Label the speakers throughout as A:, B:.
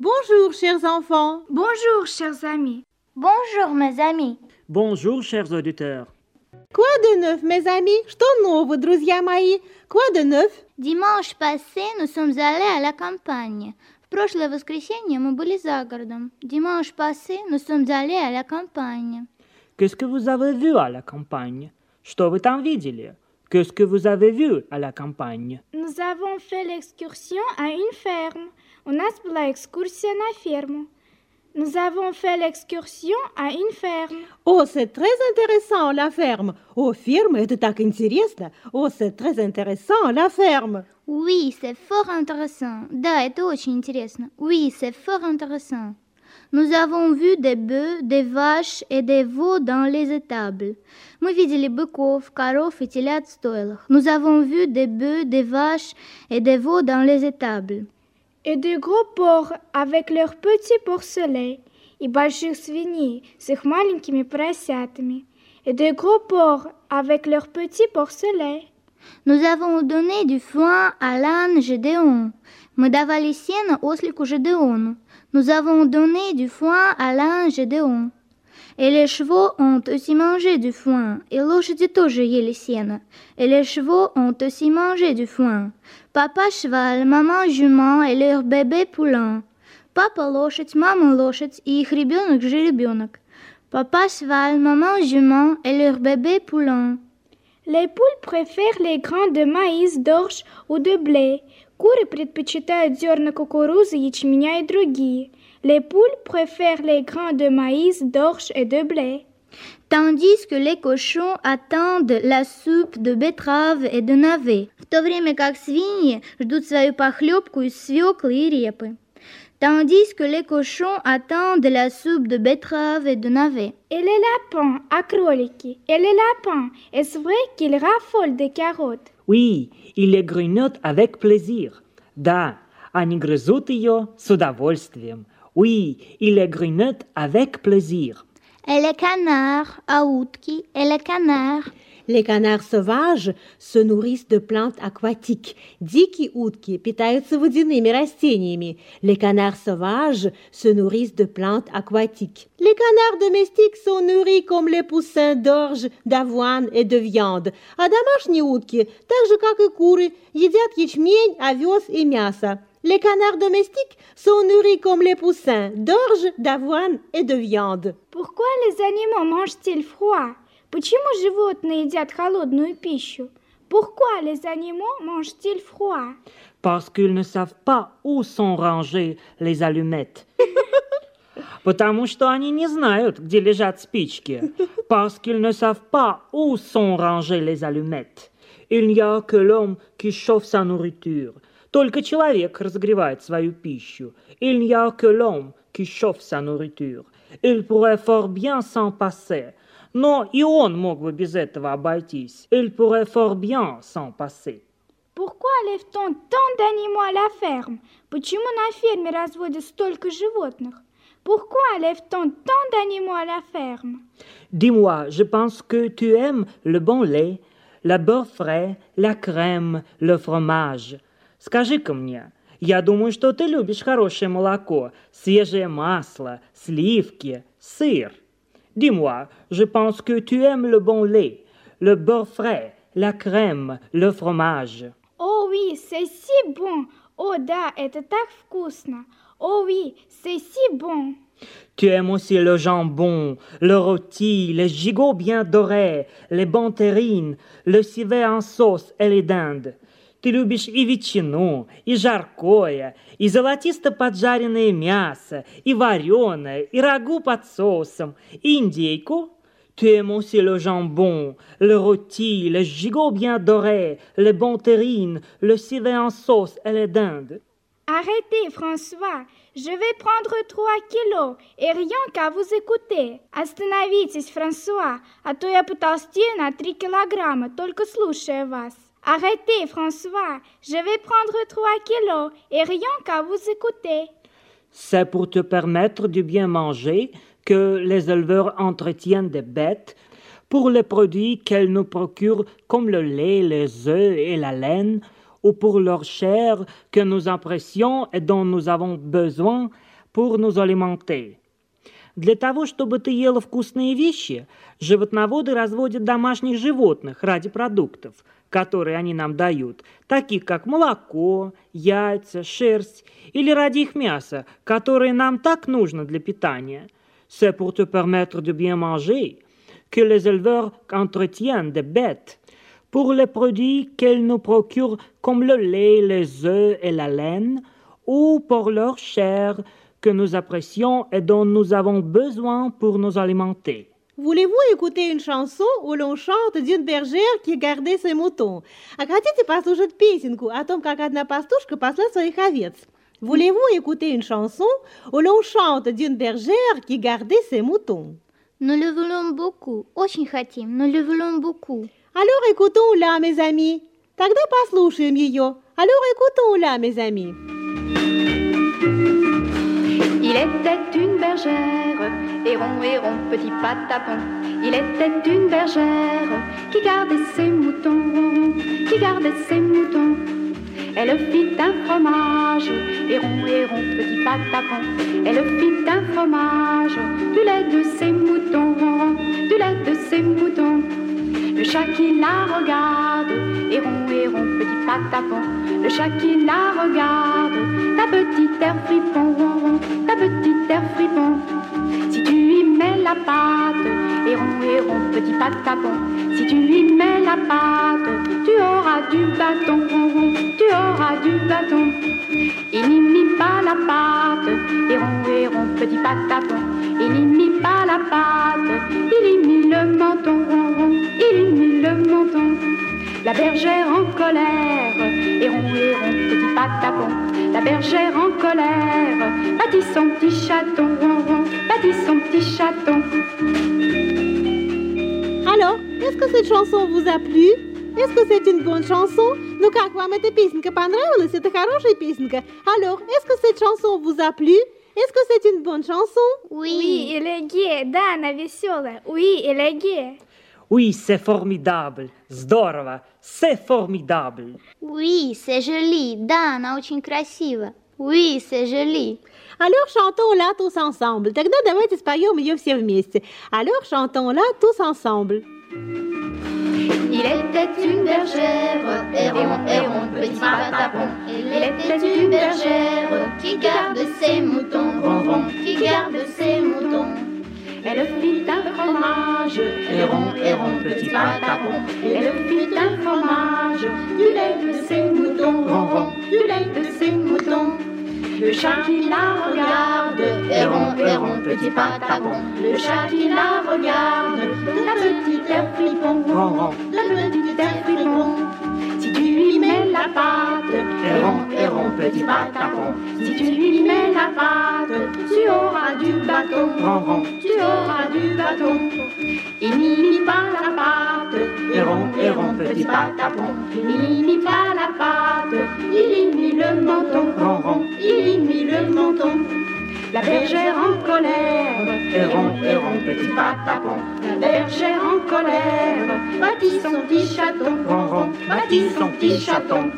A: Bonjour, chers enfants.
B: Bonjour, chers amis.
C: Bonjour, mes amis.
D: Bonjour, chers auditeurs.
A: Quoi de neuf, mes amis Что нового, друзья мои Quoi de neuf
C: Dimanche passé, nous sommes allés à la campagne. В прошлое воскресенье мы были за городом. Dimanche passé, nous sommes allés à la campagne.
D: Qu'est-ce que vous avez vu à la campagne Что вы там видели Qu'est-ce que vous avez vu à la campagne
B: Nous avons fait l'excursion à une ferme. У нас была экскурсия на ферму. Nous avons fait l'excursion à une ferme.
A: Oh, c'est très intéressant, la ferme. Oh, ferme, это так интересно. Oh, c'est très intéressant, la ferme.
C: Oui, c'est fort intéressant. Да, это очень интересно. Oui, c'est fort intéressant. Nous avons vu des bœufs, des vaches et des veaux dans les étables. Мы видели быков, коров и телят в стойлах. Nous avons vu des bœufs, des vaches et des veaux dans les étables.
B: Et de gros porcs avec leurs petits porcelets. И больших свиней с их маленькими поросятами. Et de gros porcs avec leurs petits porcelets.
C: Nous avons donné du foin à l'âne Gédéon. Мы давали сено ослику Gédéonu. Nous avons donné du foin à l'âne Gédéon. Et les chevaux ont aussi mangé du foin, et лошади тоже ели сено. Et les chevaux ont aussi mangé du foin. Papa cheval, maman jument et leur bébé poulain. Папа лошадь, мама лошадь и их ребенок жеребенок. Papa cheval, maman jument et leur bébé poulain.
B: Les poules préfèrent les grains de maïs, d'orge ou de blé. Куры предпочитают зерна кукурузы, ячменя и другие. Les poules préfèrent les grains de maïs, d'orge et de blé.
C: Tandis que les cochons attendent la soupe de betterave et de navets, в то время как свиньи ждут свою похлебку из свеклы и репы. Tandis que les cochons attendent la soupe de betterave et de navets.
B: Et les lapins à кролики. Et les lapins, est-ce vrai qu'ils raffolent des carottes
D: Oui, ils les grignotent avec plaisir. Да, они грызут ее с удовольствием. Oui, ils les grignotent avec plaisir.
C: Et les canards à утки, et les canards.
A: Les canards sauvages se nourrissent de plantes aquatiques. Дикие утки питаются водяными растениями. Les canards sauvages se nourrissent de plantes aquatiques. Les canards domestiques sont nourris comme les poussins d'orge, d'avoine et de viande. А домашние утки, так же как и куры, едят ячмень, овес и мясо. Les canards domestiques sont nourris comme les poussins d'orge, d'avoine et de viande.
B: Pourquoi les animaux mangent-ils froid Почему животные едят холодную пищу? Pourquoi les animaux mangent-ils froid
D: Parce qu'ils ne savent pas où sont rangées les allumettes. Потому что они не знают, где лежат спички. Parce qu'ils ne savent pas où sont rangées les allumettes. Il n'y a que l'homme qui chauffe sa nourriture. Только человек разогревает свою пищу. Il n'y a que l'homme qui chauffe sa nourriture. Il pourrait fort bien s'en passer. Но и он мог бы без этого обойтись. Il pourrait fort bien s'en passer.
B: Pourquoi lève-t-on tant d'animaux à la ferme Почему на ферме разводят столько животных Pourquoi lève-t-on tant d'animaux à la ferme
D: Dis-moi, je pense que tu aimes le bon lait, le beurre frais, la crème, le fromage. Скажи-ка мне, я думаю, что ты любишь хорошее молоко, свежее масло, сливки, сыр. Dis-moi, je pense que tu aimes le bon lait, le beurre frais, la crème, le fromage.
B: Oh oui, c'est si bon Oh да, это так вкусно Oh oui, c'est si bon
D: Tu aimes aussi le jambon, le rôti, les gigots bien dorés, les bons terrines, le civet en sauce et les dindes. Ты любишь и ветчину, и жаркое, и золотисто поджаренное мясо, и вареное, и рагу под соусом, и индейку. Tu aimes aussi le jambon, le rôti, le gigot bien doré, les bons terrines, le civet en sauce et les dindes.
B: Arrêtez, François Je vais prendre trois kilos, et rien qu'à vous écouter. Остановитесь, Франсуа, а то я потолстею на три килограмма, только слушая вас. Arrêtez, François, je vais prendre trois kilos, et rien qu'à vous écouter.
D: C'est pour te permettre de bien manger que les éleveurs entretiennent des bêtes pour les produits qu'elles nous procurent comme le lait, les œufs et la laine, ou pour leur chair que nous apprécions et dont nous avons besoin pour nous alimenter. Для того, чтобы ты ела вкусные вещи, животноводы разводят домашних животных ради продуктов, которые они нам дают, таких как молоко, яйца, шерсть, или ради их мяса, которое нам так нужно для питания. C'est pour te permettre de bien manger que les éleveurs entretiennent des bêtes pour les produits qu'elles nous procurent comme le lait, les œufs et la laine, ou pour leur chair que nous apprécions et dont nous avons besoin pour nous alimenter.
A: Voulez-vous écouter une chanson où l'on chante d'une bergère qui gardait ses moutons? А хотите послушать песенку о том, как одна пастушка пасла своих овец? Voulez-vous écouter une chanson où l'on chante d'une bergère qui gardait ses moutons?
C: Nous le voulons beaucoup. Очень хотим. Nous le voulons beaucoup.
A: Alors écoutons-la, mes amis. Тогда послушаем ее. Alors écoutons-la, mes amis.
E: Il était une bergère, héron, héron, petit patapon. Il était une bergère qui gardait ses moutons, qui gardait ses moutons. Elle fit un fromage, héron, héron, petit patapon. Elle fit un fromage, du lait de ses moutons, du lait de ses moutons. Le chat qui la regarde, héron, héron, petit patapon. Le chat qui la regarde, ta petite air fripon, Si tu y mets la pâte, héron, héron, petit patapon. Si tu y mets la pâte, tu auras du bâton, tu auras du bâton. Il n'y mit pas la pâte, héron, héron, petit patapon. Il n'y mit pas la pâte, La bergère en colère, héron, héron, petit patapon. La bergère en colère, bâtit son petit chaton, bâtit son petit chaton.
A: Alors, est-ce que cette chanson vous a plu? Est-ce que c'est une bonne chanson? Ну как, вам эта песенка понравилась? Это хорошая песенка. Alors, est-ce que cette chanson vous a plu? Est-ce que c'est une bonne chanson?
B: Oui, il est gai. Да, она веселая. Oui, il est gai.
D: Oui, c'est formidable. Здорово. C'est formidable.
C: Oui, c'est joli. Да, она очень красиво. Oui, c'est joli.
A: Alors, chantons-la tous ensemble. Тогда давайте споем ее все вместе. Alors, chantons-la tous ensemble.
E: Il était une bergère, héron, héron, petit patapon. Il était une bergère qui garde ses moutons, ronron, qui garde ses moutons. Elle fit un fromage, héron, héron, petit patapon. Elle fit un fromage, du lait de ses moutons, ronron, du lait de ses moutons. Le chat qui la regarde, héron, héron, petit patapon. Le chat qui la regarde, la petite air fripon, ronron, la petite air. Si tu lui mets la pâte, petit patapon. Si tu lui mets la pâte, tu auras du bâton, ronron, tu auras du bâton. Il n'y pas la pâte, héron, héron, petit patapon. Il n'y pas la pâte, il y mit le menton, ronron, il y mit le menton. La bergère en colère, héron, héron, petit patapon. La bergère en colère, bâtit son petit chaton, ronron, bâtit son petit chaton.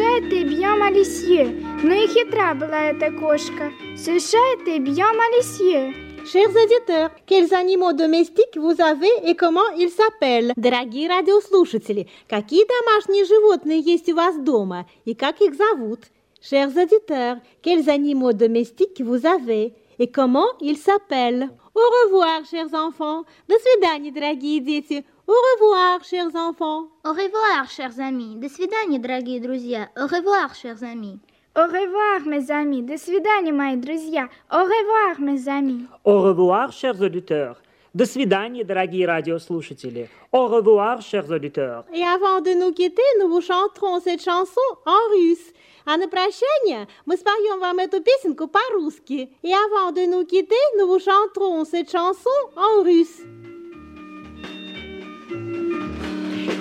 B: Était bien malicieux. Ну и хитра была эта кошка. Était bien malicieux.
A: Chers auditeurs, quels animaux domestiques vous avez и comment ils s'appellent? Дорогие радиослушатели, какие домашние животные есть у вас дома и как их зовут? Chers auditeurs, quels animaux domestiques vous avez и comment ils s'appellent? Au revoir, chers enfants. До свидания, дорогие дети. Au revoir, chers enfants.
C: Au revoir, chers amis. До свидания, дорогие друзья. Au revoir, chers amis.
B: Au revoir, mes amis. До свидания, мои друзья. Au revoir, mes amis.
D: Au revoir, chers auditeurs. До свидания, дорогие радиослушатели. Au revoir, chers auditeurs.
A: Et avant de nous quitter, nous vous chanterons cette chanson en russe. А на прощание мы споем вам эту песенку по-русски. И avant de nous quitter, nous vous chanterons cette chanson en russe.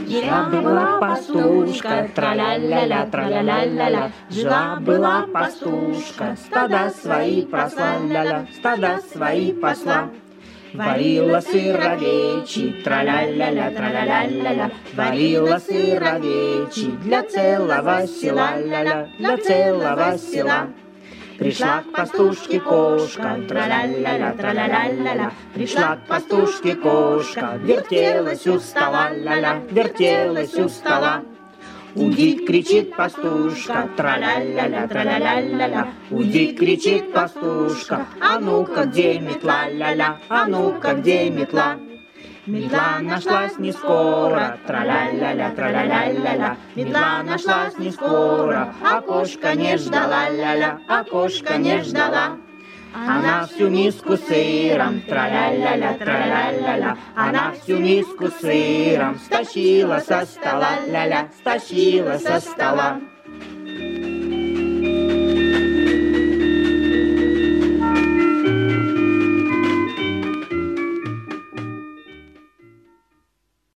E: Жила-была пастушка, тра-ля-ля-ля, тра-ля-ля-ля-ля. Жила-была пастушка, стада свои пасла, ля-ля, стада свои пасла.
A: Варила сыр овечий, тра-ля-ля-ля, тра-ля-ля-ля-ля. Варила сыр овечий для целого села, ля-ля, для целого села. Пришла к пастушке кошка, тра-ля-ля-ля, тра-ля-ля-ля-ля. Пришла к пастушке кошка, вертелась у стола, ля-ля, вертелась у стола. Уди, кричит пастушка, тра-ля-ля-ля, тра-ля-ля-ля-ля. Уди, кричит пастушка, а ну-ка, где метла, ля-ля, а ну-ка, где метла? Метла нашлась не скоро, тра-ля-ля-ля, тра-ля-ля-ля-ля. Метла нашлась не скоро, кошка не ждала, ля-ля, кошка не ждала. Она всю миску сыром, тра-ля-ля-ля, тра-ля-ля-ля. Она всю миску сыром стащила со стола, ля-ля, стащила со стола.